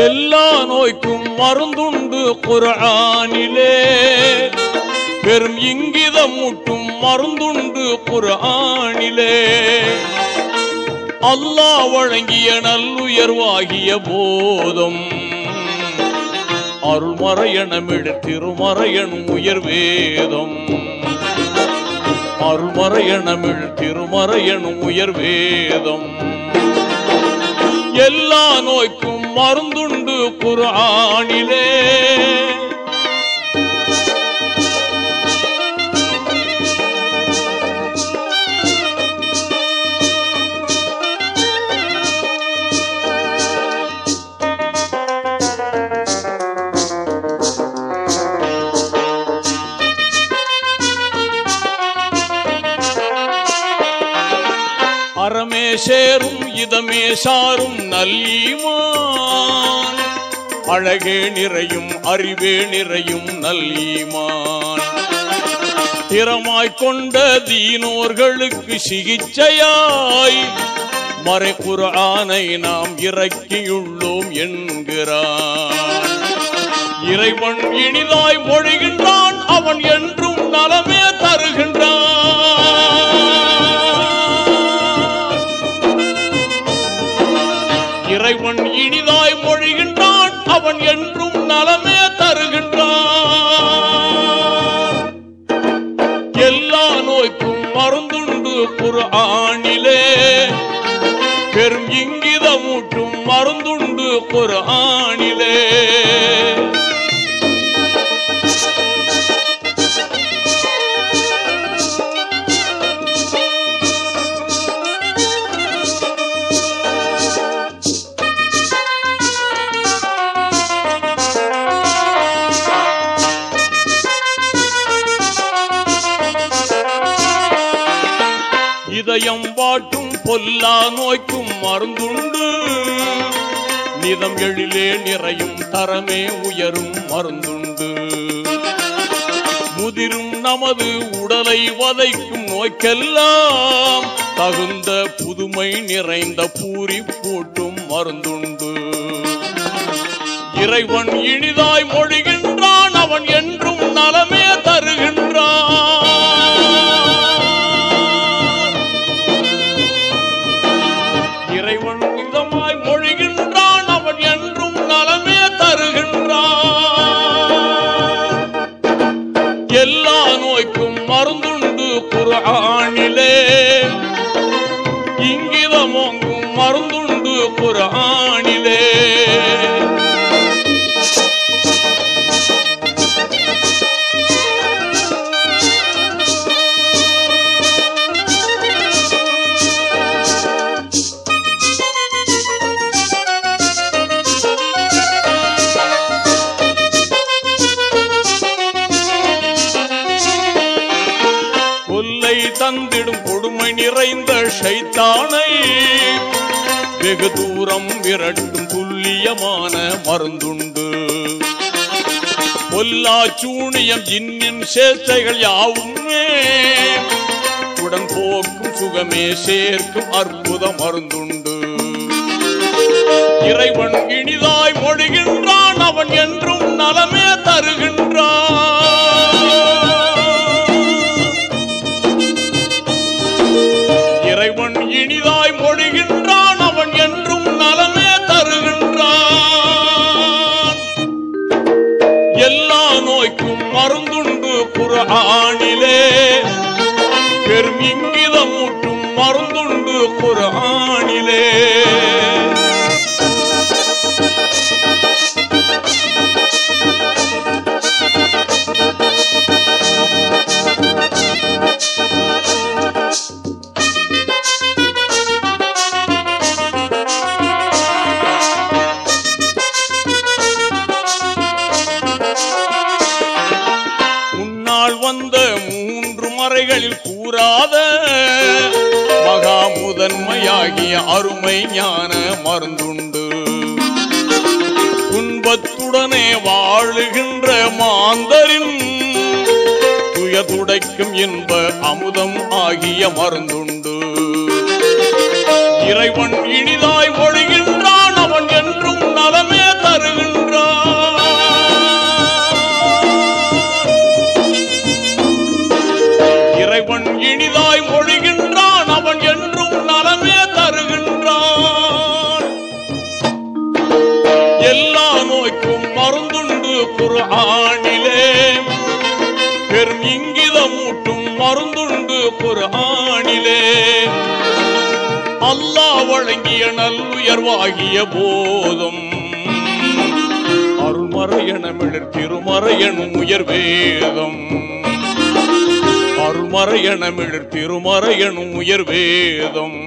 எல்லா நோய்க்கும் மருந்துண்டு குரானிலே பெரும் இங்கிதம் ஊட்டும் மருந்துண்டு குரானிலே அல்லாஹ் வழங்கிய நல்லுயர்வாகிய போதும். அருள்மறையணமிடு திருமறையன் உயர் வேதம் அருள்மறையணமிழ் திருமறையன் உயர் வேதம் எல்லா நோய்க்கும் மருந்துண்டு குரானிலே அறமே சேரும் இதமே சாரும் நல்லீமா அழகே நிறையும் அறிவே நிறையும் நல்லீமான். திறமாய் கொண்ட தீனோர்களுக்கு சிகிச்சையாய் மறை குர்ஆனை நாம் இறக்கியுள்ளோம் என்கிறான். இறைவன் இனிதாய் மொழிகின்றான் அவன் என்றும் நலமே தருகின்றான். என்றும் நலமே தருகின்றார். எல்லா நோய்க்கும் மருந்துண்டு குர்ஆனிலே. பெரும் இங்கிதமூட்டும் மருந்துண்டு குர்ஆனிலே. இதயம் வாட்டும் பொல்லா நோய்க்கும் மருந்துண்டு. நிதம் எழிலே நிறையும் தரமே உயரும் மருந்துண்டு. முதிரும் நமது உடலை வதைக்கும் நோய்க்கெல்லாம் தகுந்த புதுமை நிறைந்த பூரி பூட்டும் மருந்துண்டு. இறைவன் இனிதாய் மொழிகின்றான் அவன் என்றும் நலமே நிறைந்த ஷைத்தானை வெகு தூரம் விரட்டும் துல்லியமான மருந்துண்டு. பொல்லா சூனியம் இன்னின் சேஷ்டைகள் யாவுமே உடன் போக்கும் சுகமே சேர்க்கும் அற்புத மருந்துண்டு. இறைவன் இனிதாய் மொழிகின்றான் அவன் என்றும் நலமே தருகின்றான் பெரும் இங்கிதம் ஊட்டும் மருந்துண்டு குர்ஆனிலே. மூன்று கூறாத மகா முதன்மையாகிய அருமை ஞான மருந்துண்டு. துன்பத்துடனே வாழுகின்ற மாந்தரின் துயர் துடைக்கும் இன்ப அமுதம் ஆகிய மருந்துண்டு. இறைவன் இனிதாய் ஒழுகின்றான் அவன் என்றும் குரானிலே அல்லாஹ் வழங்கிய நல்லுயர்வாகிய போதும். அருள்மறையணமிழர் திருமறையனும் உயர் வேதம் அருள்மறையனமிழர் திருமறையனும் உயர் வேதம்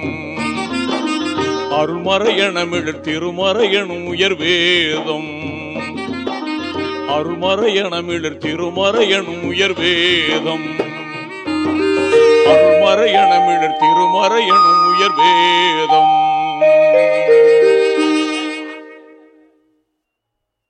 அருள்மறையனமிழர் திருமறையனும் உயர் வேதம் திருமறையனும் உயர் வேதம் அருள்மறையனமிழர் திருமறையணும் உயர் வேதம்.